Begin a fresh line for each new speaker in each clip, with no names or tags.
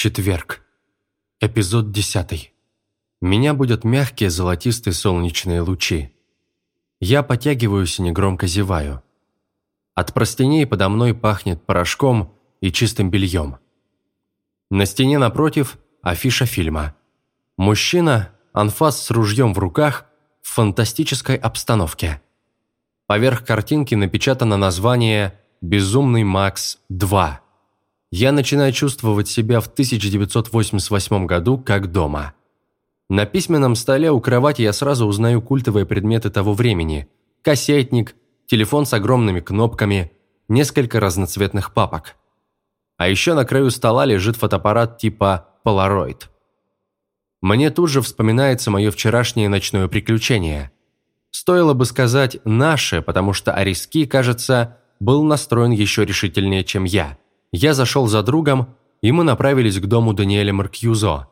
Четверг. Эпизод десятый. Меня будут мягкие золотистые солнечные лучи. Я потягиваюсь и негромко зеваю. От простыней подо мной пахнет порошком и чистым бельем. На стене напротив афиша фильма. Мужчина, анфас с ружьем в руках, в фантастической обстановке. Поверх картинки напечатано название «Безумный Макс 2». Я начинаю чувствовать себя в 1988 году как дома. На письменном столе у кровати я сразу узнаю культовые предметы того времени. Кассетник, телефон с огромными кнопками, несколько разноцветных папок. А еще на краю стола лежит фотоаппарат типа Polaroid. Мне тут же вспоминается мое вчерашнее ночное приключение. Стоило бы сказать «наше», потому что Ариски, кажется, был настроен еще решительнее, чем я. Я зашел за другом, и мы направились к дому Даниэля Маркьюзо.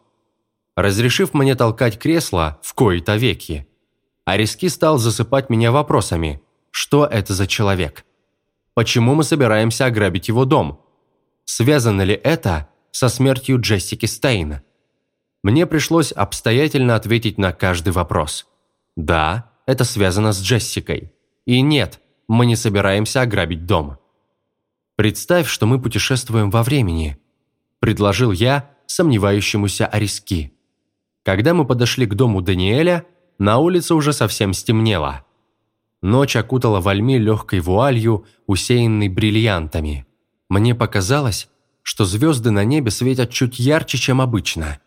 Разрешив мне толкать кресло в кои-то веки, Ариски стал засыпать меня вопросами. Что это за человек? Почему мы собираемся ограбить его дом? Связано ли это со смертью Джессики Стейна? Мне пришлось обстоятельно ответить на каждый вопрос. Да, это связано с Джессикой. И нет, мы не собираемся ограбить дом. Представь, что мы путешествуем во времени, предложил я сомневающемуся Ариски. Когда мы подошли к дому Даниэля, на улице уже совсем стемнело. Ночь окутала вальми легкой вуалью, усеянной бриллиантами. Мне показалось, что звезды на небе светят чуть ярче, чем обычно.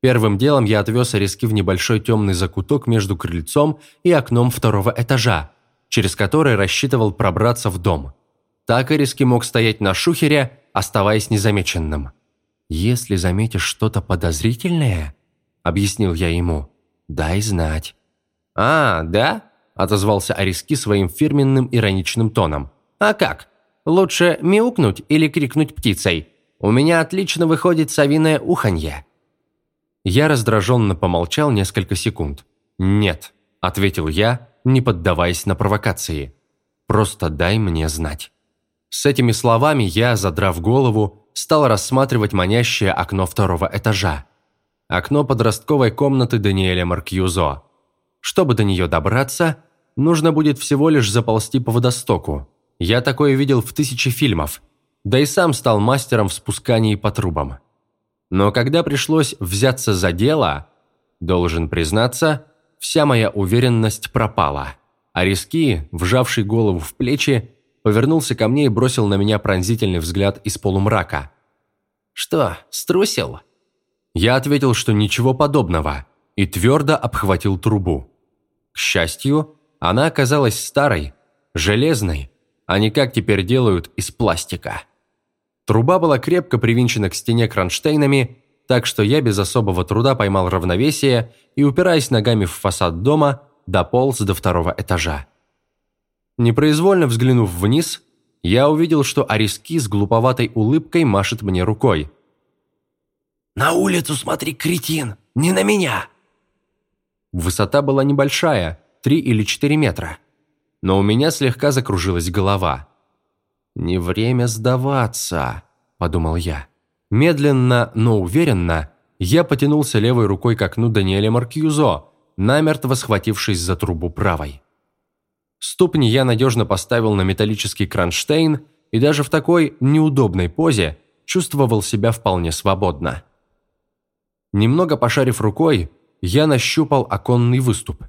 Первым делом я отвез Ариски в небольшой темный закуток между крыльцом и окном второго этажа, через который рассчитывал пробраться в дом. Так Ариски мог стоять на шухере, оставаясь незамеченным. «Если заметишь что-то подозрительное», объяснил я ему. «Дай знать». «А, да?» – отозвался Ариски своим фирменным ироничным тоном. «А как? Лучше мяукнуть или крикнуть птицей? У меня отлично выходит совиное уханье». Я раздраженно помолчал несколько секунд. «Нет», – ответил я, не поддаваясь на провокации. «Просто дай мне знать». С этими словами я, задрав голову, стал рассматривать манящее окно второго этажа окно подростковой комнаты Даниэля Маркьюзо. Чтобы до нее добраться, нужно будет всего лишь заползти по водостоку. Я такое видел в тысячи фильмов, да и сам стал мастером в спускании по трубам. Но когда пришлось взяться за дело, должен признаться, вся моя уверенность пропала. А риски, вжавший голову в плечи, повернулся ко мне и бросил на меня пронзительный взгляд из полумрака. «Что, струсил?» Я ответил, что ничего подобного, и твердо обхватил трубу. К счастью, она оказалась старой, железной, а не как теперь делают из пластика. Труба была крепко привинчена к стене кронштейнами, так что я без особого труда поймал равновесие и, упираясь ногами в фасад дома, дополз до второго этажа. Непроизвольно взглянув вниз, я увидел, что Ариски с глуповатой улыбкой машет мне рукой.
«На улицу смотри, кретин! Не на меня!»
Высота была небольшая, три или четыре метра. Но у меня слегка закружилась голова. «Не время сдаваться», – подумал я. Медленно, но уверенно, я потянулся левой рукой к окну Даниэля Маркьюзо, намертво схватившись за трубу правой. Ступни я надежно поставил на металлический кронштейн и даже в такой неудобной позе чувствовал себя вполне свободно. Немного пошарив рукой, я нащупал оконный выступ.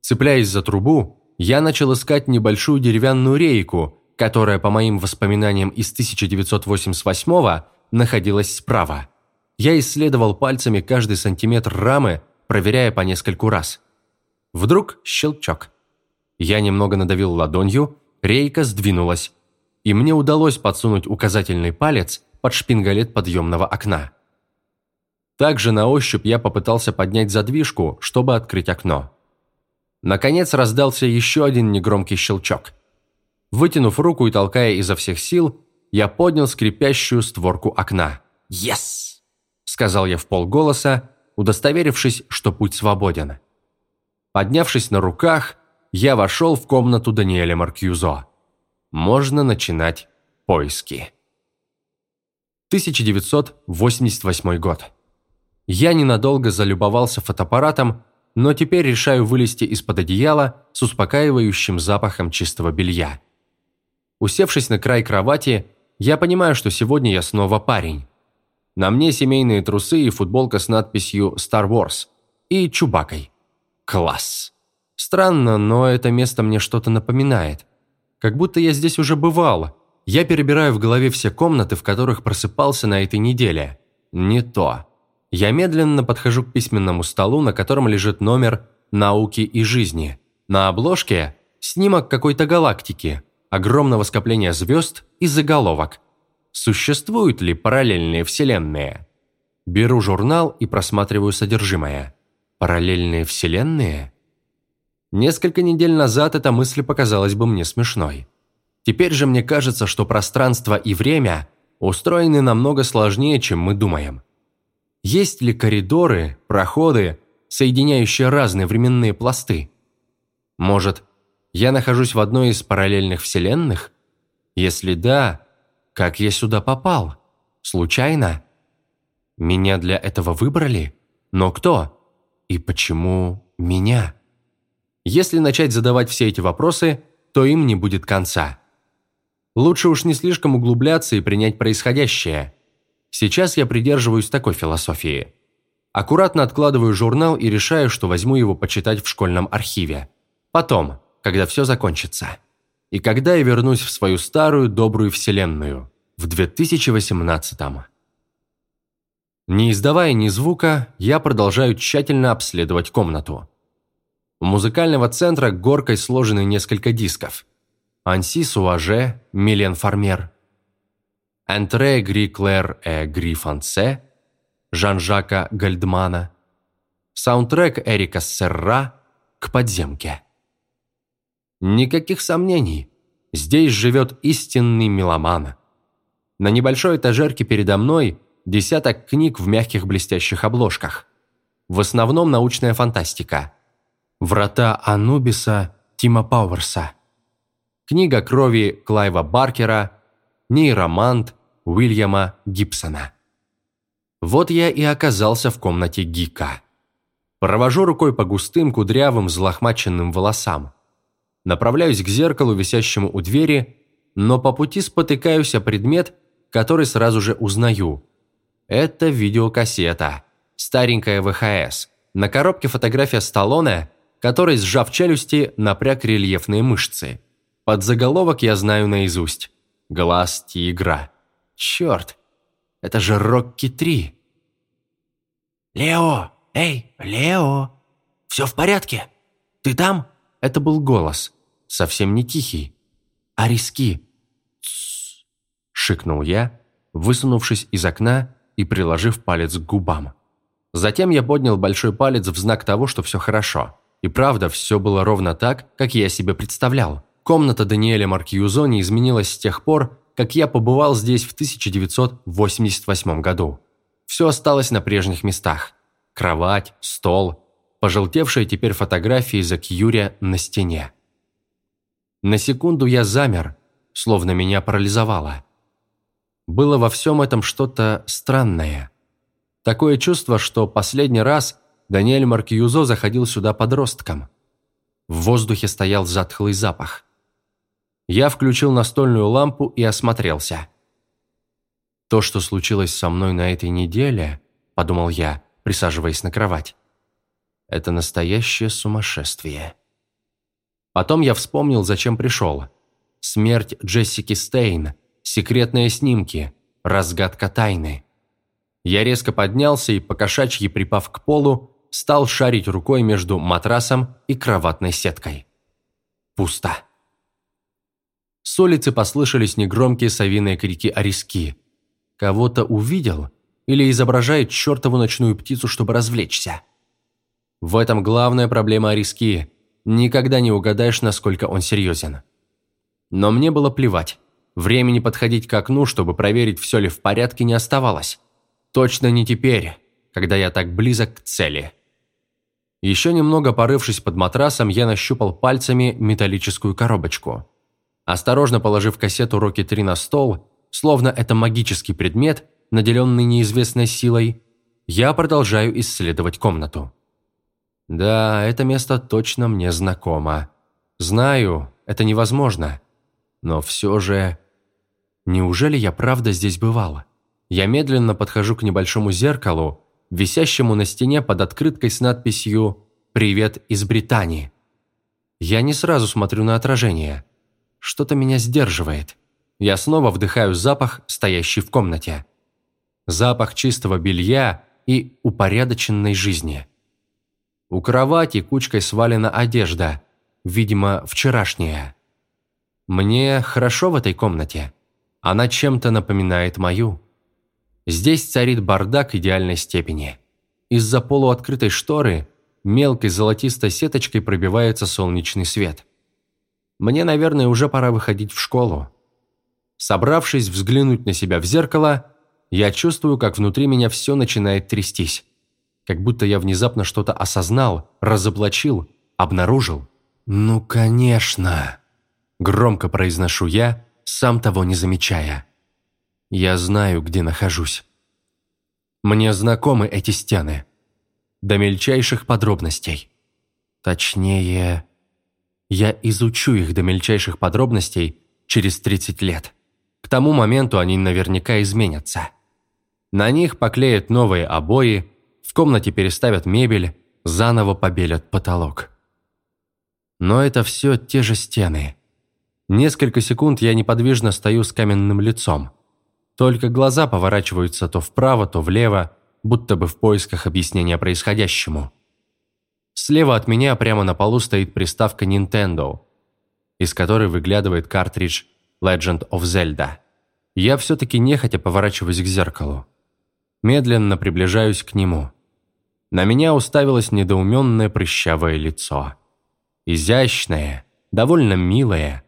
Цепляясь за трубу, я начал искать небольшую деревянную рейку, которая, по моим воспоминаниям из 1988-го, находилась справа. Я исследовал пальцами каждый сантиметр рамы, проверяя по нескольку раз. Вдруг щелчок. Я немного надавил ладонью, рейка сдвинулась, и мне удалось подсунуть указательный палец под шпингалет подъемного окна. Также на ощупь я попытался поднять задвижку, чтобы открыть окно. Наконец раздался еще один негромкий щелчок. Вытянув руку и толкая изо всех сил, я поднял скрипящую створку окна.
«Yes!»
– сказал я в полголоса, удостоверившись, что путь свободен. Поднявшись на руках, я вошел в комнату Даниэля Маркьюзо. Можно начинать поиски. 1988 год. Я ненадолго залюбовался фотоаппаратом, но теперь решаю вылезти из-под одеяла с успокаивающим запахом чистого белья. Усевшись на край кровати, я понимаю, что сегодня я снова парень. На мне семейные трусы и футболка с надписью «Star Wars» и Чубакой. Класс. Странно, но это место мне что-то напоминает. Как будто я здесь уже бывал. Я перебираю в голове все комнаты, в которых просыпался на этой неделе. Не то. Я медленно подхожу к письменному столу, на котором лежит номер «Науки и жизни». На обложке снимок какой-то галактики, огромного скопления звезд и заголовок. Существуют ли параллельные вселенные? Беру журнал и просматриваю содержимое. Параллельные вселенные? Несколько недель назад эта мысль показалась бы мне смешной. Теперь же мне кажется, что пространство и время устроены намного сложнее, чем мы думаем. Есть ли коридоры, проходы, соединяющие разные временные пласты? Может, я нахожусь в одной из параллельных вселенных? Если да, как я сюда попал? Случайно? Меня для этого выбрали? Но кто? И почему меня? Если начать задавать все эти вопросы, то им не будет конца. Лучше уж не слишком углубляться и принять происходящее – Сейчас я придерживаюсь такой философии. Аккуратно откладываю журнал и решаю, что возьму его почитать в школьном архиве. Потом, когда все закончится. И когда я вернусь в свою старую добрую вселенную, в 2018-м. Не издавая ни звука, я продолжаю тщательно обследовать комнату. У музыкального центра горкой сложены несколько дисков. Анси Суаже, Милен Фармер, Антре Гри Клэр э Гри Фансе, Жан-Жака Гальдмана, саундтрек Эрика Серра к подземке. Никаких сомнений, здесь живет истинный меломан. На небольшой этажерке передо мной десяток книг в мягких блестящих обложках. В основном научная фантастика. «Врата Анубиса» Тима Пауэрса. Книга крови Клайва Баркера – нейромант Уильяма Гибсона. Вот я и оказался в комнате Гика. Провожу рукой по густым, кудрявым, взлохмаченным волосам. Направляюсь к зеркалу, висящему у двери, но по пути спотыкаюсь о предмет, который сразу же узнаю. Это видеокассета, старенькая ВХС. На коробке фотография Сталлоне, который, сжав челюсти, напряг рельефные мышцы. Под заголовок я знаю наизусть. Глаз тигра. Черт, это же Рокки-3.
«Лео! Эй, Лео! Все в порядке? Ты там?»
Это был голос, совсем не тихий, а риски. «Тссс!» – шикнул я, высунувшись из окна и приложив палец к губам. Затем я поднял большой палец в знак того, что все хорошо. И правда, все было ровно так, как я себе представлял. Комната Даниэля Маркьюзони изменилась с тех пор, как я побывал здесь в 1988 году. Все осталось на прежних местах. Кровать, стол, пожелтевшие теперь фотографии за Кьюря на стене. На секунду я замер, словно меня парализовало. Было во всем этом что-то странное. Такое чувство, что последний раз Даниэль Маркьюзо заходил сюда подростком. В воздухе стоял затхлый запах. Я включил настольную лампу и осмотрелся. «То, что случилось со мной на этой неделе», – подумал я, присаживаясь на кровать, – «это настоящее сумасшествие». Потом я вспомнил, зачем пришел. Смерть Джессики Стейн, секретные снимки, разгадка тайны. Я резко поднялся и, покошачьи припав к полу, стал шарить рукой между матрасом и кроватной сеткой. Пусто. С улицы послышались негромкие совиные крики Ариски. Кого-то увидел или изображает чертову ночную птицу, чтобы развлечься. В этом главная проблема Ариски. Никогда не угадаешь, насколько он серьезен. Но мне было плевать. Времени подходить к окну, чтобы проверить, все ли в порядке, не оставалось. Точно не теперь, когда я так близок к цели. Еще немного порывшись под матрасом, я нащупал пальцами металлическую коробочку – Осторожно положив кассету «Рокки 3» на стол, словно это магический предмет, наделенный неизвестной силой, я продолжаю исследовать комнату. Да, это место точно мне знакомо. Знаю, это невозможно. Но все же... Неужели я правда здесь бывала? Я медленно подхожу к небольшому зеркалу, висящему на стене под открыткой с надписью «Привет из Британии». Я не сразу смотрю на отражение. Что-то меня сдерживает. Я снова вдыхаю запах, стоящий в комнате. Запах чистого белья и упорядоченной жизни. У кровати кучкой свалена одежда, видимо, вчерашняя. Мне хорошо в этой комнате. Она чем-то напоминает мою. Здесь царит бардак идеальной степени. Из-за полуоткрытой шторы мелкой золотистой сеточкой пробивается солнечный свет. Мне, наверное, уже пора выходить в школу. Собравшись взглянуть на себя в зеркало, я чувствую, как внутри меня все начинает трястись. Как будто я внезапно что-то осознал, разоблачил, обнаружил. «Ну, конечно!» Громко произношу я, сам того не замечая. Я знаю, где нахожусь. Мне знакомы эти стены. До мельчайших подробностей. Точнее, я изучу их до мельчайших подробностей через 30 лет. К тому моменту они наверняка изменятся. На них поклеят новые обои, в комнате переставят мебель, заново побелят потолок. Но это все те же стены. Несколько секунд я неподвижно стою с каменным лицом. Только глаза поворачиваются то вправо, то влево, будто бы в поисках объяснения происходящему. Слева от меня прямо на полу стоит приставка Nintendo, из которой выглядывает картридж Legend of Zelda. Я все-таки нехотя поворачиваюсь к зеркалу. Медленно приближаюсь к нему. На меня уставилось недоуменное прыщавое лицо. Изящное, довольно милое,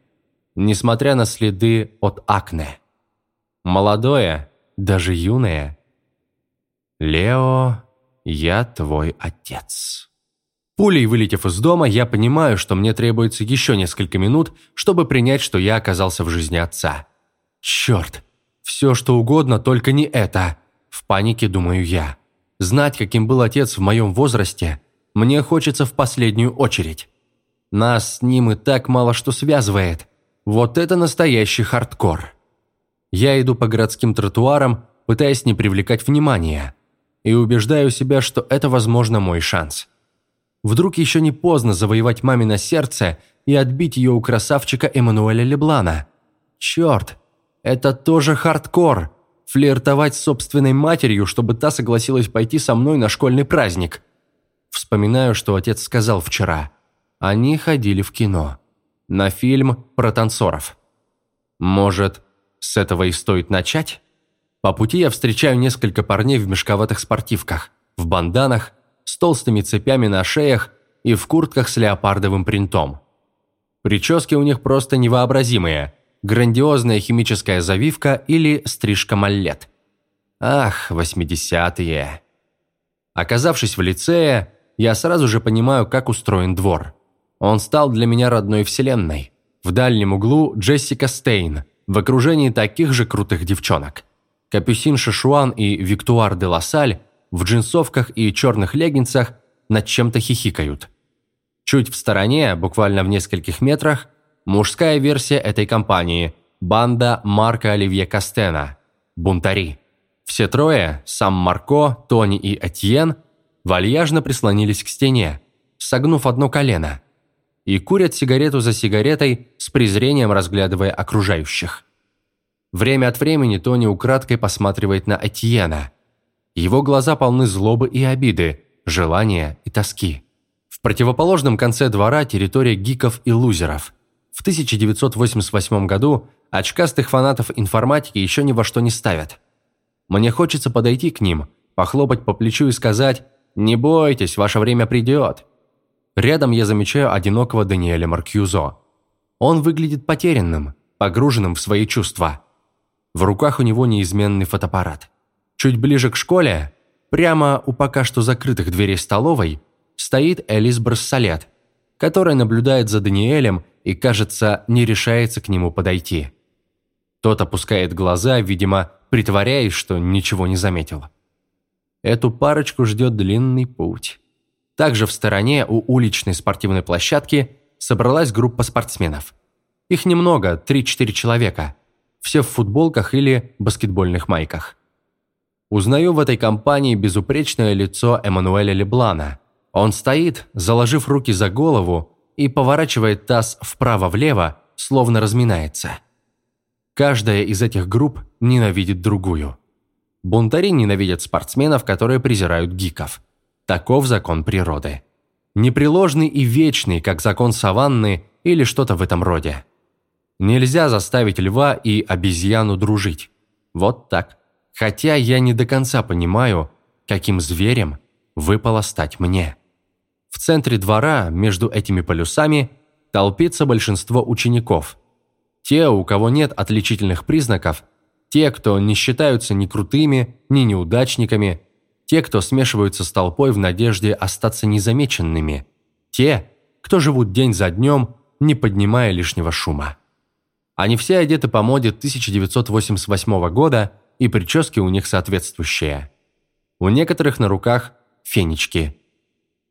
несмотря на следы от акне. Молодое, даже юное. «Лео, я твой отец». Пулей вылетев из дома, я понимаю, что мне требуется еще несколько минут, чтобы принять, что я оказался в жизни отца. Черт, все что угодно, только не это. В панике думаю я. Знать, каким был отец в моем возрасте, мне хочется в последнюю очередь. Нас с ним и так мало что связывает. Вот это настоящий хардкор. Я иду по городским тротуарам, пытаясь не привлекать внимания, и убеждаю себя, что это, возможно, мой шанс. Вдруг еще не поздно завоевать мамино сердце и отбить ее у красавчика Эммануэля Леблана. Черт, это тоже хардкор флиртовать с собственной матерью, чтобы та согласилась пойти со мной на школьный праздник. Вспоминаю, что отец сказал вчера. Они ходили в кино. На фильм про танцоров. Может, с этого и стоит начать? По пути я встречаю несколько парней в мешковатых спортивках, в банданах, с толстыми цепями на шеях и в куртках с леопардовым принтом. Прически у них просто невообразимые – грандиозная химическая завивка или стрижка маллет. Ах, восьмидесятые. Оказавшись в лицее, я сразу же понимаю, как устроен двор. Он стал для меня родной вселенной. В дальнем углу Джессика Стейн, в окружении таких же крутых девчонок. Капюсин Шишуан и Виктуар де Лассаль в джинсовках и черных леггинсах над чем-то хихикают. Чуть в стороне, буквально в нескольких метрах, Мужская версия этой компании – банда Марка Оливье Кастена – «Бунтари». Все трое – сам Марко, Тони и Этьен – вальяжно прислонились к стене, согнув одно колено, и курят сигарету за сигаретой, с презрением разглядывая окружающих. Время от времени Тони украдкой посматривает на Этьена. Его глаза полны злобы и обиды, желания и тоски. В противоположном конце двора территория гиков и лузеров – в 1988 году очкастых фанатов информатики еще ни во что не ставят. Мне хочется подойти к ним, похлопать по плечу и сказать «Не бойтесь, ваше время придет». Рядом я замечаю одинокого Даниэля Маркьюзо. Он выглядит потерянным, погруженным в свои чувства. В руках у него неизменный фотоаппарат. Чуть ближе к школе, прямо у пока что закрытых дверей столовой, стоит Элис Брассолет, которая наблюдает за Даниэлем и, кажется, не решается к нему подойти. Тот опускает глаза, видимо, притворяясь, что ничего не заметил. Эту парочку ждет длинный путь. Также в стороне у уличной спортивной площадки собралась группа спортсменов. Их немного, 3-4 человека. Все в футболках или баскетбольных майках. Узнаю в этой компании безупречное лицо Эммануэля Леблана. Он стоит, заложив руки за голову и поворачивает таз вправо-влево, словно разминается. Каждая из этих групп ненавидит другую. Бунтари ненавидят спортсменов, которые презирают гиков. Таков закон природы. Непреложный и вечный, как закон саванны или что-то в этом роде. Нельзя заставить льва и обезьяну дружить. Вот так. Хотя я не до конца понимаю, каким зверем выпало стать мне. В центре двора, между этими полюсами, толпится большинство учеников. Те, у кого нет отличительных признаков, те, кто не считаются ни крутыми, ни неудачниками, те, кто смешиваются с толпой в надежде остаться незамеченными, те, кто живут день за днем, не поднимая лишнего шума. Они все одеты по моде 1988 года, и прически у них соответствующие. У некоторых на руках фенечки.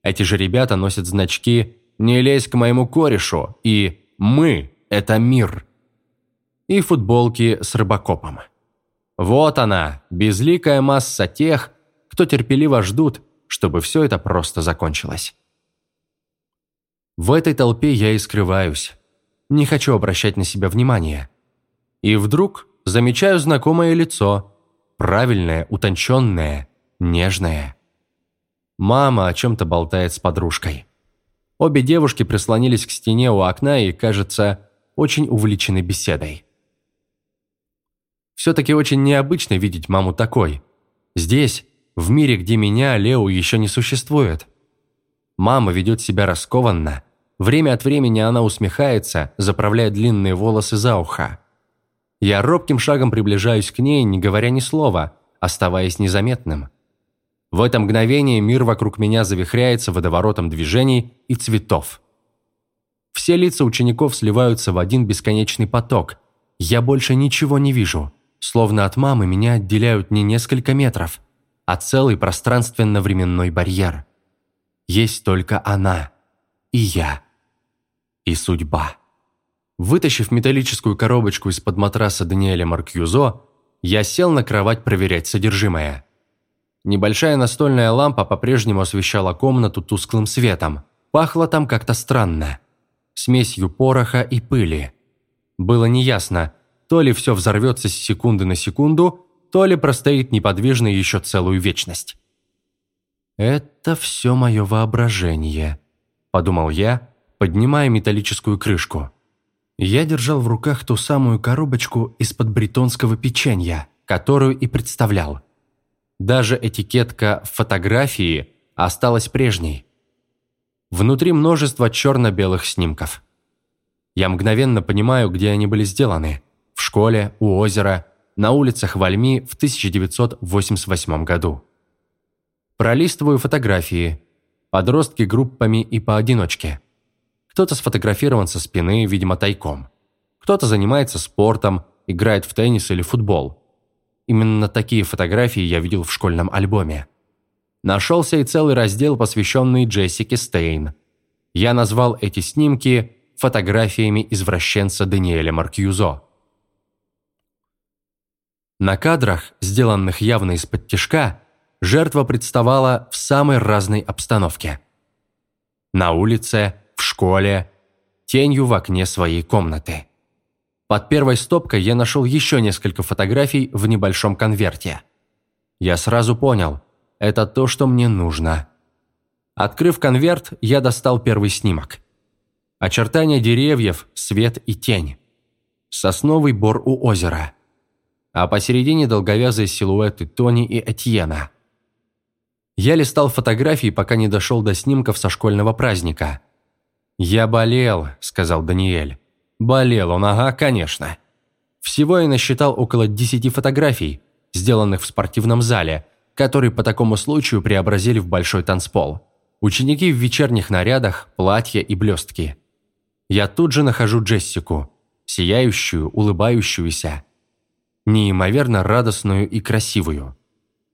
Эти же ребята носят значки «Не лезь к моему корешу» и «Мы – это мир» и футболки с рыбакопом. Вот она, безликая масса тех, кто терпеливо ждут, чтобы все это просто закончилось. В этой толпе я и скрываюсь. Не хочу обращать на себя внимание. И вдруг замечаю знакомое лицо. Правильное, утонченное, нежное. Мама о чем-то болтает с подружкой. Обе девушки прислонились к стене у окна и, кажется, очень увлечены беседой. Все-таки очень необычно видеть маму такой. Здесь, в мире, где меня, Лео, еще не существует. Мама ведет себя раскованно. Время от времени она усмехается, заправляя длинные волосы за ухо. Я робким шагом приближаюсь к ней, не говоря ни слова, оставаясь незаметным. В это мгновение мир вокруг меня завихряется водоворотом движений и цветов. Все лица учеников сливаются в один бесконечный поток. Я больше ничего не вижу. Словно от мамы меня отделяют не несколько метров, а целый пространственно-временной барьер. Есть только она. И я. И судьба. Вытащив металлическую коробочку из-под матраса Даниэля Маркьюзо, я сел на кровать проверять содержимое. Небольшая настольная лампа по-прежнему освещала комнату тусклым светом. Пахло там как-то странно. Смесью пороха и пыли. Было неясно, то ли все взорвется с секунды на секунду, то ли простоит неподвижно еще целую вечность. «Это все мое воображение», – подумал я, поднимая металлическую крышку. Я держал в руках ту самую коробочку из-под бретонского печенья, которую и представлял. Даже этикетка фотографии осталась прежней. Внутри множество черно-белых снимков. Я мгновенно понимаю, где они были сделаны в школе, у озера, на улицах Вальми в 1988 году. Пролистываю фотографии. Подростки группами и поодиночке. Кто-то сфотографирован со спины, видимо, тайком. Кто-то занимается спортом, играет в теннис или футбол. Именно такие фотографии я видел в школьном альбоме. Нашелся и целый раздел, посвященный Джессике Стейн. Я назвал эти снимки фотографиями извращенца Даниэля Маркьюзо. На кадрах, сделанных явно из-под тишка, жертва представала в самой разной обстановке. На улице, в школе, тенью в окне своей комнаты. Под первой стопкой я нашел еще несколько фотографий в небольшом конверте. Я сразу понял, это то, что мне нужно. Открыв конверт, я достал первый снимок. Очертания деревьев, свет и тень. Сосновый бор у озера – а посередине долговязые силуэты Тони и Этьена. Я листал фотографии, пока не дошел до снимков со школьного праздника. «Я болел», – сказал Даниэль. «Болел он, ага, конечно». Всего я насчитал около десяти фотографий, сделанных в спортивном зале, который по такому случаю преобразили в большой танцпол. Ученики в вечерних нарядах, платья и блестки. Я тут же нахожу Джессику, сияющую, улыбающуюся, неимоверно радостную и красивую.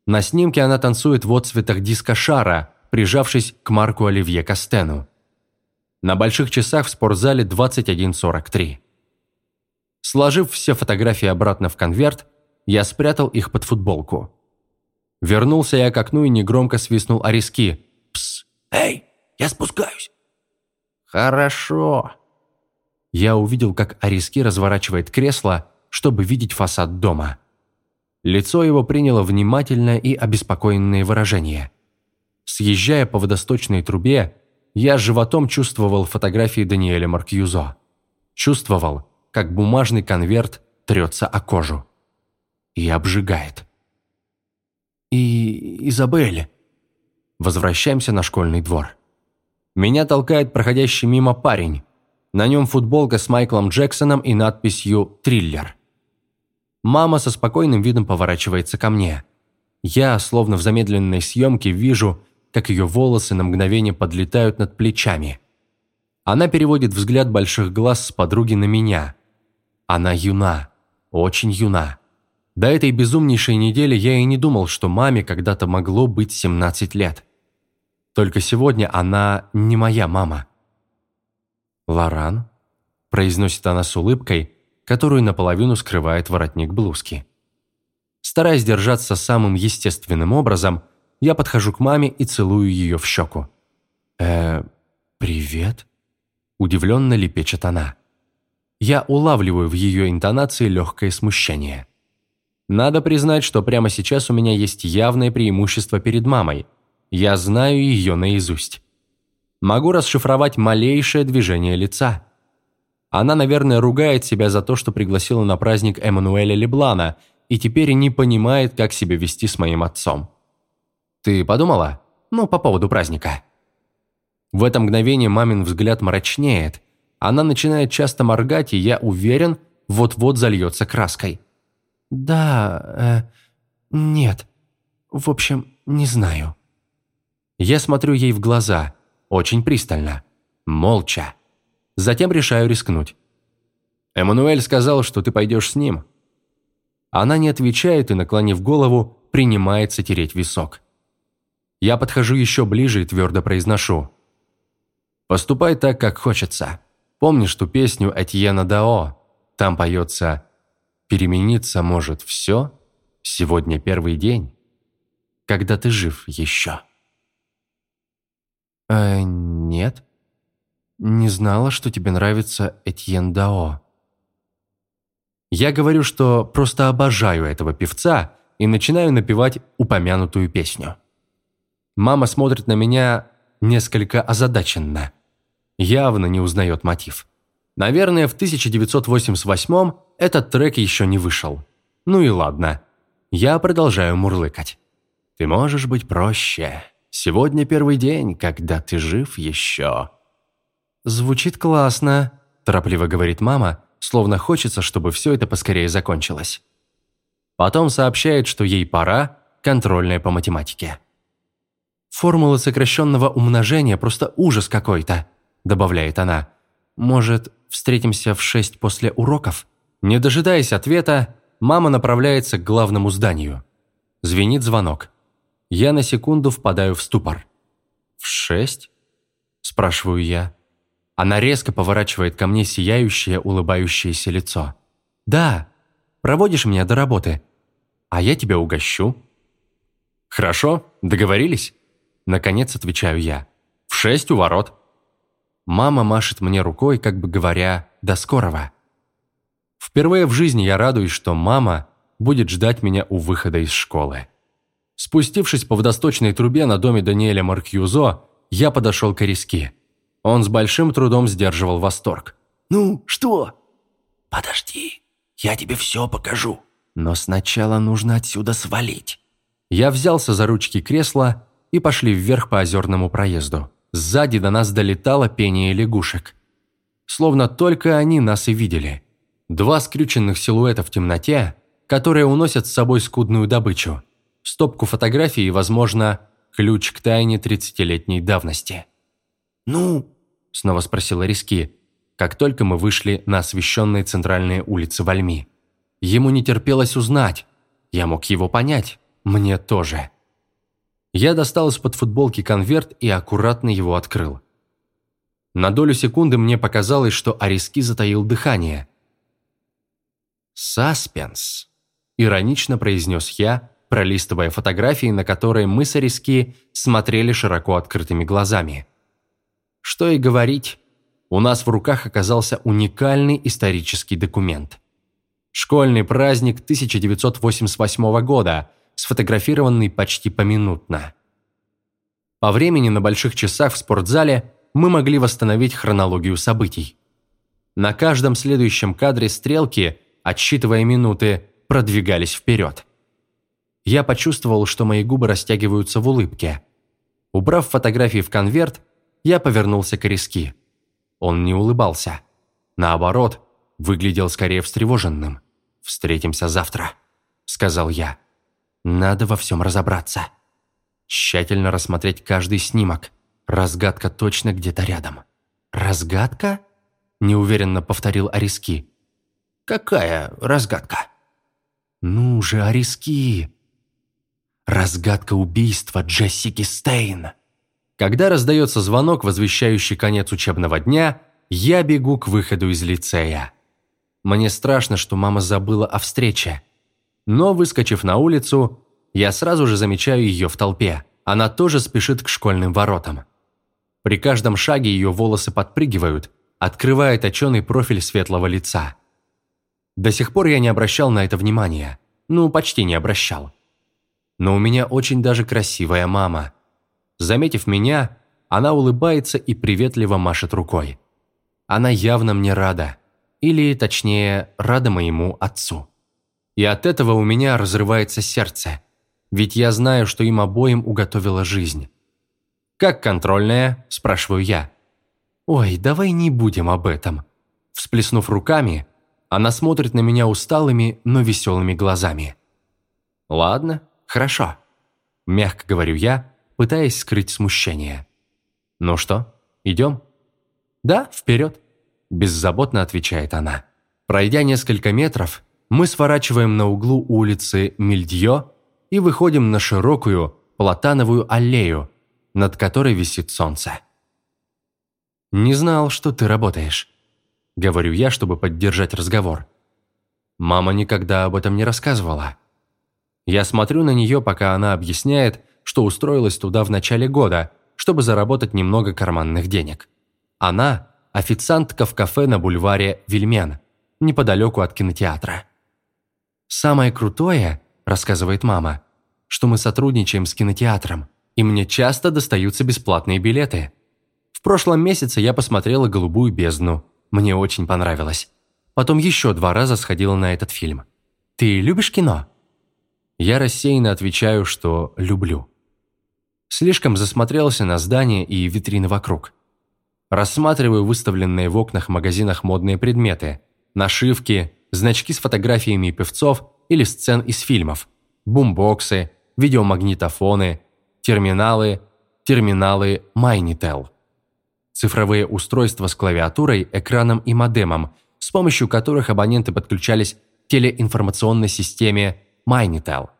На снимке она танцует в отцветах диско-шара, прижавшись к Марку Оливье Кастену. На больших часах в спортзале 21.43. Сложив все фотографии обратно в конверт, я спрятал их под футболку. Вернулся я к окну и негромко свистнул о риски.
«Пс! Эй, я спускаюсь!»
«Хорошо!» Я увидел, как Ариски разворачивает кресло, чтобы видеть фасад дома. Лицо его приняло внимательное и обеспокоенное выражение. Съезжая по водосточной трубе, я животом чувствовал фотографии Даниэля Маркьюзо. Чувствовал, как бумажный конверт трется о кожу. И обжигает. И Изабель. Возвращаемся на школьный двор. Меня толкает проходящий мимо парень. На нем футболка с Майклом Джексоном и надписью «Триллер». Мама со спокойным видом поворачивается ко мне. Я, словно в замедленной съемке, вижу, как ее волосы на мгновение подлетают над плечами. Она переводит взгляд больших глаз с подруги на меня. Она юна, очень юна. До этой безумнейшей недели я и не думал, что маме когда-то могло быть 17 лет. Только сегодня она не моя мама. «Лоран?» – произносит она с улыбкой, которую наполовину скрывает воротник блузки. Стараясь держаться самым естественным образом, я подхожу к маме и целую ее в щеку. «Э, привет?» – удивленно лепечет она. Я улавливаю в ее интонации легкое смущение. Надо признать, что прямо сейчас у меня есть явное преимущество перед мамой. Я знаю ее наизусть. Могу расшифровать малейшее движение лица. Она, наверное, ругает себя за то, что пригласила на праздник Эммануэля Леблана и теперь не понимает, как себя вести с моим отцом. Ты подумала? Ну, по поводу праздника. В это мгновение мамин взгляд мрачнеет. Она начинает часто моргать, и я уверен, вот-вот зальется краской. «Да, э, нет. В общем, не знаю». Я смотрю ей в глаза, очень пристально, молча. Затем решаю рискнуть. «Эммануэль сказал, что ты пойдешь с ним». Она не отвечает и, наклонив голову, принимается тереть висок. Я подхожу еще ближе и твердо произношу. «Поступай так, как хочется. Помнишь ту песню Этьена Дао? Там поется Перемениться может все, сегодня первый день, когда ты жив еще. «Э, нет. Не знала, что тебе нравится Этьен Дао». Я говорю, что просто обожаю этого певца и начинаю напевать упомянутую песню. Мама смотрит на меня несколько озадаченно. Явно не узнает мотив. Наверное, в 1988 этот трек еще не вышел. Ну и ладно. Я продолжаю мурлыкать. Ты можешь быть проще. Сегодня первый день, когда ты жив еще. Звучит классно, торопливо говорит мама, словно хочется, чтобы все это поскорее закончилось. Потом сообщает, что ей пора, контрольная по математике. «Формула сокращенного умножения просто ужас какой-то», добавляет она. «Может, встретимся в шесть после уроков?» Не дожидаясь ответа, мама направляется к главному зданию. Звенит звонок. Я на секунду впадаю в ступор. «В шесть?» – спрашиваю я. Она резко поворачивает ко мне сияющее, улыбающееся лицо. «Да, проводишь меня до работы, а я тебя угощу». «Хорошо, договорились?» Наконец отвечаю я. «В шесть у ворот». Мама машет мне рукой, как бы говоря «до скорого». Впервые в жизни я радуюсь, что мама будет ждать меня у выхода из школы. Спустившись по водосточной трубе на доме Даниэля Маркьюзо, я подошел к Ариски. Он с большим трудом сдерживал восторг.
«Ну, что?» «Подожди, я тебе все покажу.
Но сначала нужно отсюда свалить». Я взялся за ручки кресла и пошли вверх по озерному проезду. Сзади до нас долетало пение лягушек. Словно только они нас и видели – Два скрюченных силуэта в темноте, которые уносят с собой скудную добычу. Стопку фотографий и, возможно, ключ к тайне 30-летней давности.
«Ну?»
– снова спросила Риски, как только мы вышли на освещенные центральные улицы Вальми. Ему не терпелось узнать. Я мог его понять. Мне тоже. Я достал из-под футболки конверт и аккуратно его открыл. На долю секунды мне показалось, что Ариски затаил дыхание. «Саспенс», – иронично произнес я, пролистывая фотографии, на которые мы с Ариски смотрели широко открытыми глазами. Что и говорить, у нас в руках оказался уникальный исторический документ. Школьный праздник 1988 года, сфотографированный почти поминутно. По времени на больших часах в спортзале мы могли восстановить хронологию событий. На каждом следующем кадре стрелки, отсчитывая минуты, продвигались вперед. Я почувствовал, что мои губы растягиваются в улыбке. Убрав фотографии в конверт, я повернулся к Риски. Он не улыбался. Наоборот, выглядел скорее встревоженным. «Встретимся завтра», – сказал я. «Надо во всем разобраться. Тщательно рассмотреть каждый снимок. Разгадка точно где-то рядом». «Разгадка?» – неуверенно повторил Ариски.
«Какая разгадка?»
«Ну же, Ариски!» «Разгадка убийства Джессики Стейн!» Когда раздается звонок, возвещающий конец учебного дня, я бегу к выходу из лицея. Мне страшно, что мама забыла о встрече. Но, выскочив на улицу, я сразу же замечаю ее в толпе. Она тоже спешит к школьным воротам. При каждом шаге ее волосы подпрыгивают, открывая точеный профиль светлого лица. До сих пор я не обращал на это внимания. Ну, почти не обращал. Но у меня очень даже красивая мама. Заметив меня, она улыбается и приветливо машет рукой. Она явно мне рада. Или, точнее, рада моему отцу. И от этого у меня разрывается сердце. Ведь я знаю, что им обоим уготовила жизнь. «Как контрольная?» – спрашиваю я. «Ой, давай не будем об этом». Всплеснув руками, она смотрит на меня усталыми, но веселыми глазами. «Ладно, хорошо», – мягко говорю я, пытаясь скрыть смущение. «Ну что, идем?» «Да, вперед» беззаботно отвечает она. Пройдя несколько метров, мы сворачиваем на углу улицы Мильдьё и выходим на широкую платановую аллею, над которой висит солнце. «Не знал, что ты работаешь», — говорю я, чтобы поддержать разговор. Мама никогда об этом не рассказывала. Я смотрю на нее, пока она объясняет, что устроилась туда в начале года, чтобы заработать немного карманных денег. Она официантка в кафе на бульваре Вильмен, неподалеку от кинотеатра. «Самое крутое, – рассказывает мама, – что мы сотрудничаем с кинотеатром, и мне часто достаются бесплатные билеты. В прошлом месяце я посмотрела «Голубую бездну», мне очень понравилось. Потом еще два раза сходила на этот фильм. Ты любишь кино?» Я рассеянно отвечаю, что люблю. Слишком засмотрелся на здания и витрины вокруг – Рассматриваю выставленные в окнах магазинах модные предметы. Нашивки, значки с фотографиями певцов или сцен из фильмов. Бумбоксы, видеомагнитофоны, терминалы, терминалы Майнител. Цифровые устройства с клавиатурой, экраном и модемом, с помощью которых абоненты подключались к телеинформационной системе Майнител,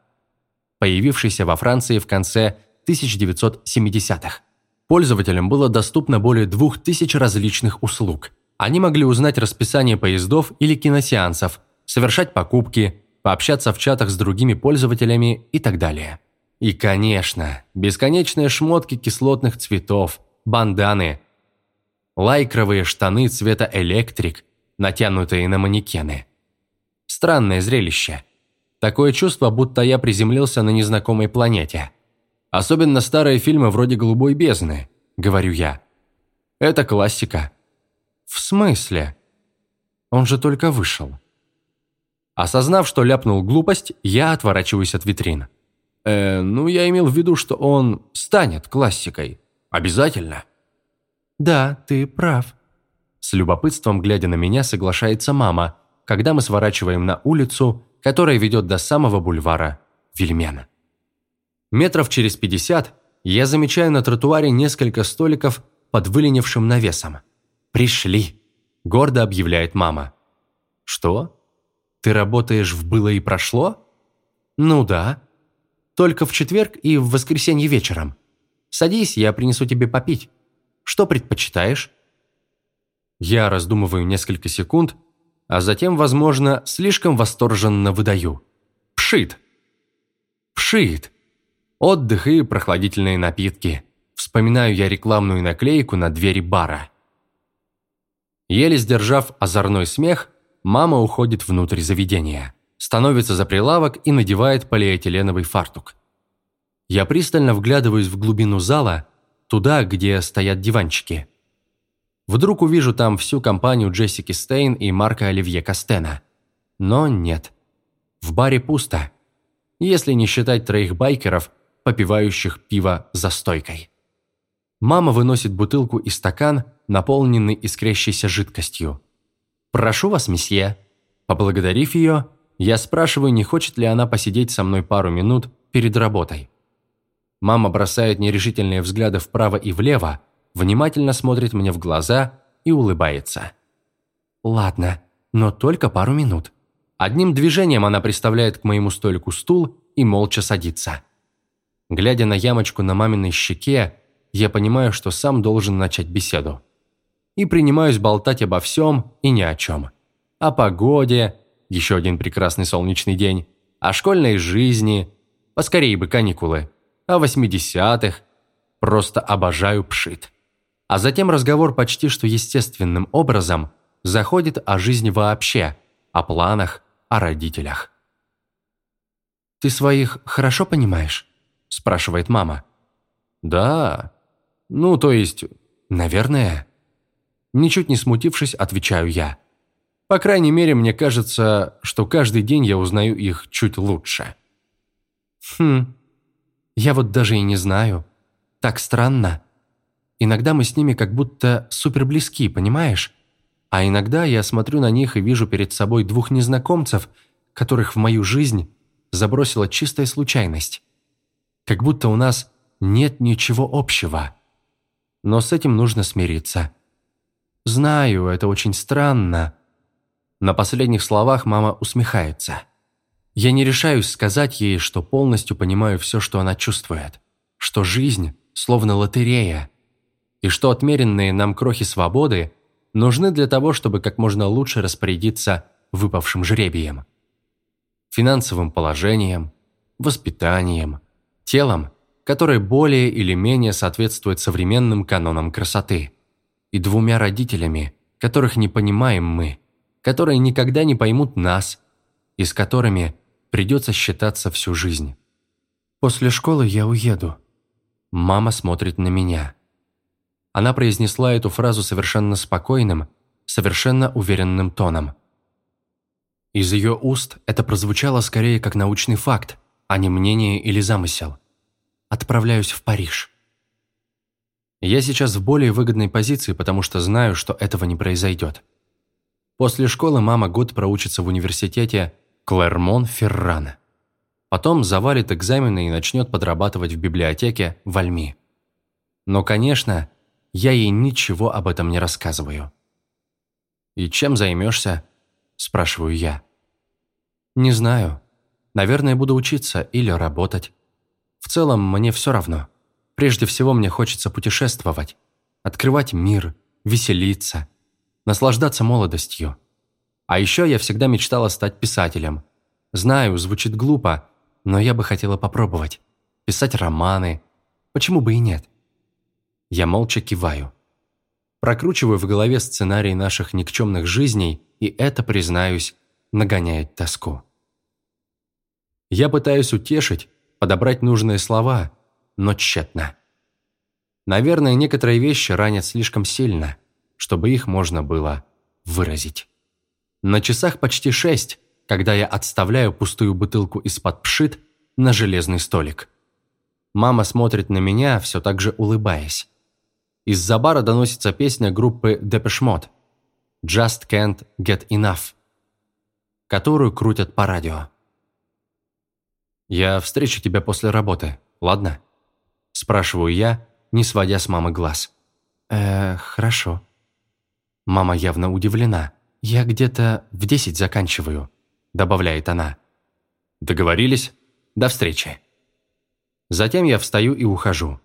появившейся во Франции в конце 1970-х. Пользователям было доступно более 2000 различных услуг. Они могли узнать расписание поездов или киносеансов, совершать покупки, пообщаться в чатах с другими пользователями и так далее. И, конечно, бесконечные шмотки кислотных цветов, банданы, лайкровые штаны цвета электрик, натянутые на манекены. Странное зрелище. Такое чувство, будто я приземлился на незнакомой планете – Особенно старые фильмы вроде «Голубой бездны», говорю я. Это классика. В смысле? Он же только вышел. Осознав, что ляпнул глупость, я отворачиваюсь от витрин. Э, ну, я имел в виду, что он станет классикой. Обязательно. Да, ты прав. С любопытством, глядя на меня, соглашается мама, когда мы сворачиваем на улицу, которая ведет до самого бульвара Вильмена. Метров через пятьдесят я замечаю на тротуаре несколько столиков под выленившим навесом. «Пришли!» – гордо объявляет мама. «Что?» ты работаешь в «Было и прошло»?» «Ну да. Только в четверг и в воскресенье вечером. Садись, я принесу тебе попить. Что предпочитаешь?» Я раздумываю несколько секунд, а затем, возможно, слишком восторженно выдаю. «Пшит!» «Пшит!» Отдых и прохладительные напитки. Вспоминаю я рекламную наклейку на двери бара. Еле сдержав озорной смех, мама уходит внутрь заведения, становится за прилавок и надевает полиэтиленовый фартук. Я пристально вглядываюсь в глубину зала, туда, где стоят диванчики. Вдруг увижу там всю компанию Джессики Стейн и Марка Оливье Кастена. Но нет. В баре пусто. Если не считать троих байкеров, попивающих пиво за стойкой. Мама выносит бутылку и стакан, наполненный искрящейся жидкостью. «Прошу вас, месье». Поблагодарив ее, я спрашиваю, не хочет ли она посидеть со мной пару минут перед работой. Мама бросает нерешительные взгляды вправо и влево, внимательно смотрит мне в глаза и улыбается. «Ладно, но только пару минут». Одним движением она приставляет к моему столику стул и молча садится. Глядя на ямочку на маминой щеке, я понимаю, что сам должен начать беседу. И принимаюсь болтать обо всем и ни о чем. О погоде, еще один прекрасный солнечный день, о школьной жизни, поскорее бы каникулы, о 80-х, просто обожаю пшит. А затем разговор почти что естественным образом заходит о жизни вообще, о планах, о родителях. «Ты своих хорошо понимаешь?» – спрашивает мама. «Да, ну, то есть, наверное. Ничуть не смутившись, отвечаю я. По крайней мере, мне кажется, что каждый день я узнаю их чуть лучше. Хм, я вот даже и не знаю. Так странно. Иногда мы с ними как будто супер близки, понимаешь? А иногда я смотрю на них и вижу перед собой двух незнакомцев, которых в мою жизнь забросила чистая случайность. Как будто у нас нет ничего общего но с этим нужно смириться. Знаю, это очень странно. На последних словах мама усмехается. Я не решаюсь сказать ей, что полностью понимаю все, что она чувствует. Что жизнь словно лотерея. И что отмеренные нам крохи свободы нужны для того, чтобы как можно лучше распорядиться выпавшим жребием. Финансовым положением, воспитанием, телом которое более или менее соответствует современным канонам красоты, и двумя родителями, которых не понимаем мы, которые никогда не поймут нас, и с которыми придется считаться всю жизнь. После школы я уеду. Мама смотрит на меня. Она произнесла эту фразу совершенно спокойным, совершенно уверенным тоном. Из ее уст это прозвучало скорее как научный факт, а не мнение или замысел отправляюсь в Париж. Я сейчас в более выгодной позиции, потому что знаю, что этого не произойдет. После школы мама год проучится в университете Клермон-Ферран. Потом завалит экзамены и начнет подрабатывать в библиотеке в Альми. Но, конечно, я ей ничего об этом не рассказываю. «И чем займешься?» – спрашиваю я. «Не знаю. Наверное, буду учиться или работать. В целом, мне все равно. Прежде всего, мне хочется путешествовать, открывать мир, веселиться, наслаждаться молодостью. А еще я всегда мечтала стать писателем. Знаю, звучит глупо, но я бы хотела попробовать. Писать романы. Почему бы и нет? Я молча киваю. Прокручиваю в голове сценарий наших никчемных жизней, и это, признаюсь, нагоняет тоску. Я пытаюсь утешить, подобрать нужные слова, но тщетно. Наверное, некоторые вещи ранят слишком сильно, чтобы их можно было выразить. На часах почти шесть, когда я отставляю пустую бутылку из-под пшит на железный столик. Мама смотрит на меня, все так же улыбаясь. Из-за бара доносится песня группы Depeche «Just Can't Get Enough», которую крутят по радио. «Я встречу тебя после работы, ладно?» Спрашиваю я, не сводя с мамы глаз. «Э, хорошо». Мама явно удивлена. «Я где-то в десять заканчиваю». – добавляет она. Договорились? До встречи. Затем я встаю и ухожу.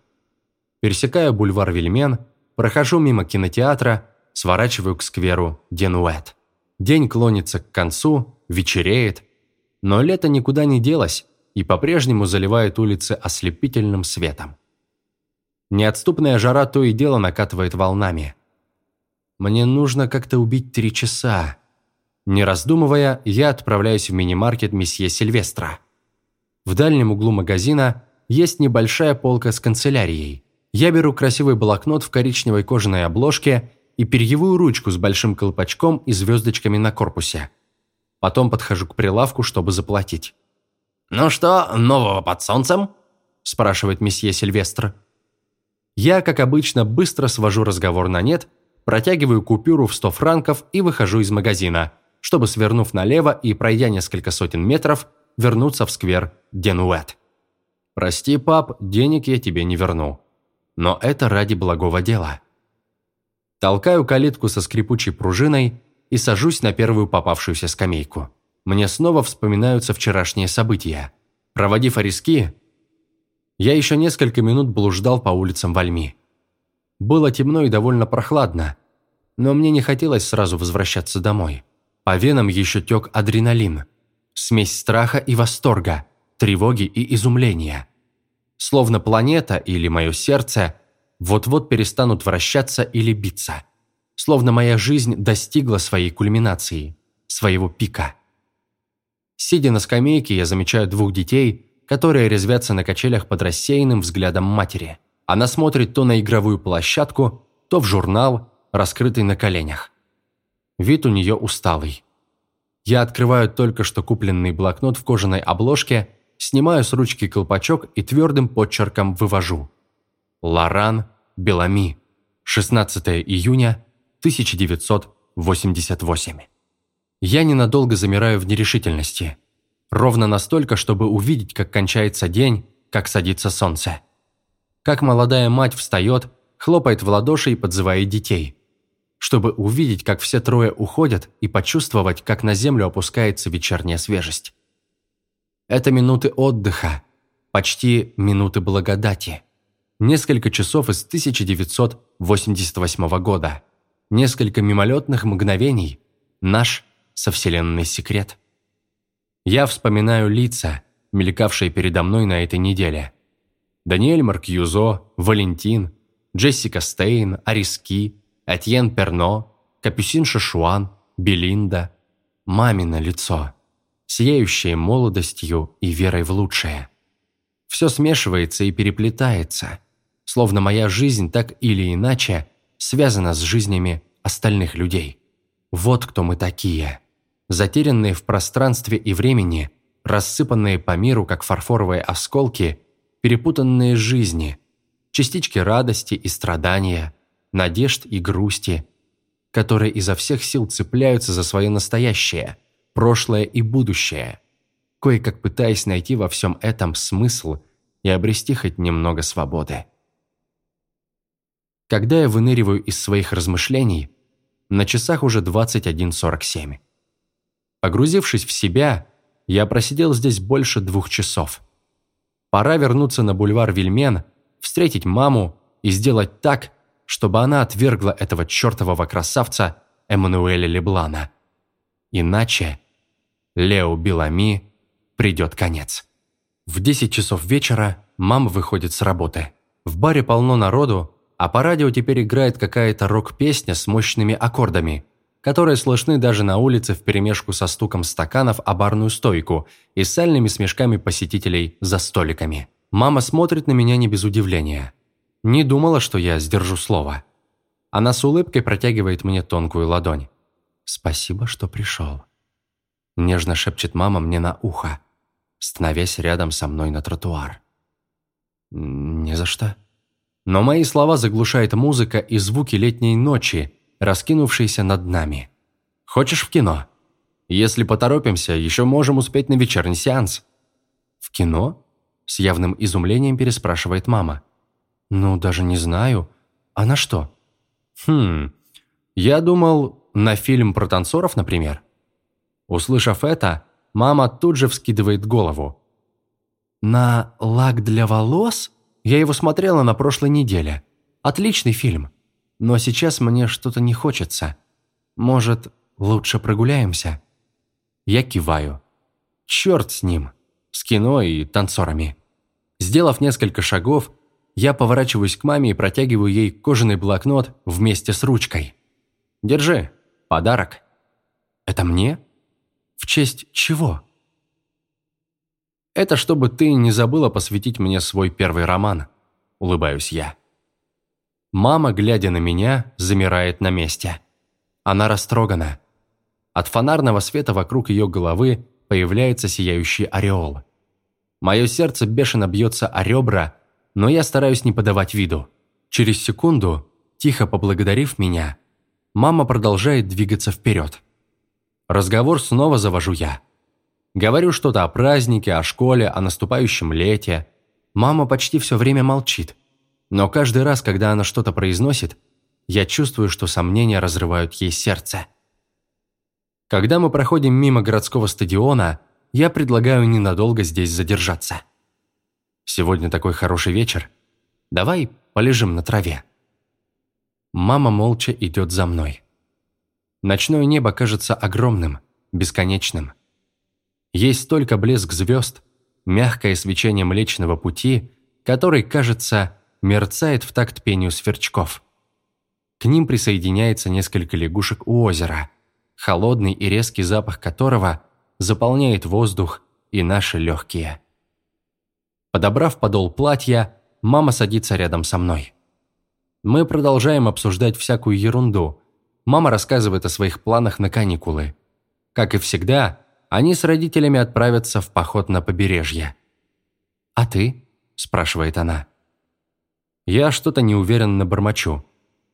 Пересекаю бульвар Вильмен, прохожу мимо кинотеатра, сворачиваю к скверу Денуэт. День клонится к концу, вечереет, но лето никуда не делось и по-прежнему заливает улицы ослепительным светом. Неотступная жара то и дело накатывает волнами. Мне нужно как-то убить три часа. Не раздумывая, я отправляюсь в мини-маркет месье Сильвестра. В дальнем углу магазина есть небольшая полка с канцелярией. Я беру красивый блокнот в коричневой кожаной обложке и перьевую ручку с большим колпачком и звездочками на корпусе. Потом подхожу к прилавку, чтобы заплатить.
«Ну что, нового под солнцем?»
– спрашивает месье Сильвестр. Я, как обычно, быстро свожу разговор на нет, протягиваю купюру в 100 франков и выхожу из магазина, чтобы, свернув налево и пройдя несколько сотен метров, вернуться в сквер Денуэт. «Прости, пап, денег я тебе не верну. Но это ради благого дела». Толкаю калитку со скрипучей пружиной и сажусь на первую попавшуюся скамейку. Мне снова вспоминаются вчерашние события. Проводив ориски, я еще несколько минут блуждал по улицам Вальми. Было темно и довольно прохладно, но мне не хотелось сразу возвращаться домой. По венам еще тек адреналин, смесь страха и восторга, тревоги и изумления. Словно планета или мое сердце – вот-вот перестанут вращаться или биться. Словно моя жизнь достигла своей кульминации, своего пика. Сидя на скамейке, я замечаю двух детей, которые резвятся на качелях под рассеянным взглядом матери. Она смотрит то на игровую площадку, то в журнал, раскрытый на коленях. Вид у нее усталый. Я открываю только что купленный блокнот в кожаной обложке, снимаю с ручки колпачок и твердым подчерком вывожу – Лоран Белами. 16 июня 1988. Я ненадолго замираю в нерешительности. Ровно настолько, чтобы увидеть, как кончается день, как садится солнце. Как молодая мать встает, хлопает в ладоши и подзывает детей. Чтобы увидеть, как все трое уходят и почувствовать, как на землю опускается вечерняя свежесть. Это минуты отдыха, почти минуты благодати. Несколько часов из 1988 года. Несколько мимолетных мгновений. Наш со Вселенной секрет. Я вспоминаю лица, мелькавшие передо мной на этой неделе. Даниэль Маркьюзо, Валентин, Джессика Стейн, Ариски, Этьен Перно, Капюсин Шашуан, Белинда. Мамино лицо, сияющее молодостью и верой в лучшее. Все смешивается и переплетается – словно моя жизнь так или иначе связана с жизнями остальных людей. Вот кто мы такие. Затерянные в пространстве и времени, рассыпанные по миру, как фарфоровые осколки, перепутанные жизни, частички радости и страдания, надежд и грусти, которые изо всех сил цепляются за свое настоящее, прошлое и будущее, кое-как пытаясь найти во всем этом смысл и обрести хоть немного свободы. Когда я выныриваю из своих размышлений, на часах уже 21.47. Погрузившись в себя, я просидел здесь больше двух часов. Пора вернуться на бульвар Вильмен, встретить маму и сделать так, чтобы она отвергла этого чертового красавца Эммануэля Леблана. Иначе Лео Белами придет конец. В 10 часов вечера мама выходит с работы. В баре полно народу, а по радио теперь играет какая-то рок-песня с мощными аккордами, которые слышны даже на улице вперемешку со стуком стаканов о барную стойку и сальными смешками посетителей за столиками. Мама смотрит на меня не без удивления. Не думала, что я сдержу слово. Она с улыбкой протягивает мне тонкую ладонь. «Спасибо, что пришел», – нежно шепчет мама мне на ухо, становясь рядом со мной на тротуар. «Не за что», но мои слова заглушает музыка и звуки летней ночи, раскинувшиеся над нами. «Хочешь в кино?» «Если поторопимся, еще можем успеть на вечерний сеанс». «В кино?» – с явным изумлением переспрашивает мама. «Ну, даже не знаю. А на что?» «Хм, я думал, на фильм про танцоров, например». Услышав это, мама тут же вскидывает голову. «На лак для волос? Я его смотрела на прошлой неделе. Отличный фильм. Но сейчас мне что-то не хочется. Может, лучше прогуляемся?» Я киваю. Черт с ним, с кино и танцорами. Сделав несколько шагов, я поворачиваюсь к маме и протягиваю ей кожаный блокнот вместе с ручкой. «Держи, подарок». «Это мне? В честь чего?» «Это чтобы ты не забыла посвятить мне свой первый роман», – улыбаюсь я. Мама, глядя на меня, замирает на месте. Она растрогана. От фонарного света вокруг ее головы появляется сияющий ореол. Мое сердце бешено бьется о ребра, но я стараюсь не подавать виду. Через секунду, тихо поблагодарив меня, мама продолжает двигаться вперед. Разговор снова завожу я. Говорю что-то о празднике, о школе, о наступающем лете. Мама почти все время молчит. Но каждый раз, когда она что-то произносит, я чувствую, что сомнения разрывают ей сердце. Когда мы проходим мимо городского стадиона, я предлагаю ненадолго здесь задержаться. Сегодня такой хороший вечер. Давай полежим на траве. Мама молча идет за мной. Ночное небо кажется огромным, бесконечным. Есть столько блеск звезд, мягкое свечение Млечного Пути, который, кажется, мерцает в такт пению сверчков. К ним присоединяется несколько лягушек у озера – холодный и резкий запах которого заполняет воздух и наши легкие. Подобрав подол платья, мама садится рядом со мной. Мы продолжаем обсуждать всякую ерунду. Мама рассказывает о своих планах на каникулы. Как и всегда, они с родителями отправятся в поход на побережье. «А ты?» – спрашивает она. Я что-то неуверенно бормочу.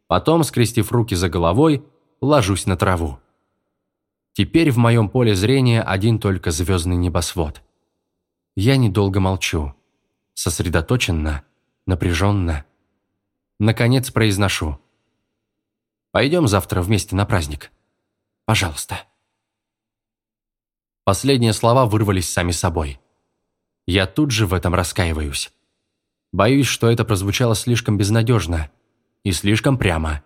Потом, скрестив руки за головой, ложусь на траву. Теперь в моем поле зрения один только звездный небосвод. Я недолго молчу. Сосредоточенно, напряженно. Наконец произношу. «Пойдем завтра вместе на праздник. Пожалуйста». Последние слова вырвались сами собой. Я тут же в этом раскаиваюсь. Боюсь, что это прозвучало слишком безнадежно и слишком прямо.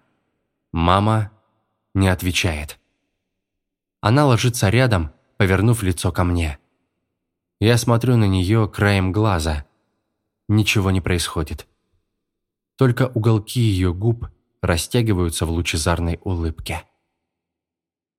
Мама не отвечает. Она ложится рядом, повернув лицо ко мне. Я смотрю на нее краем глаза. Ничего не происходит. Только уголки ее губ растягиваются в лучезарной улыбке.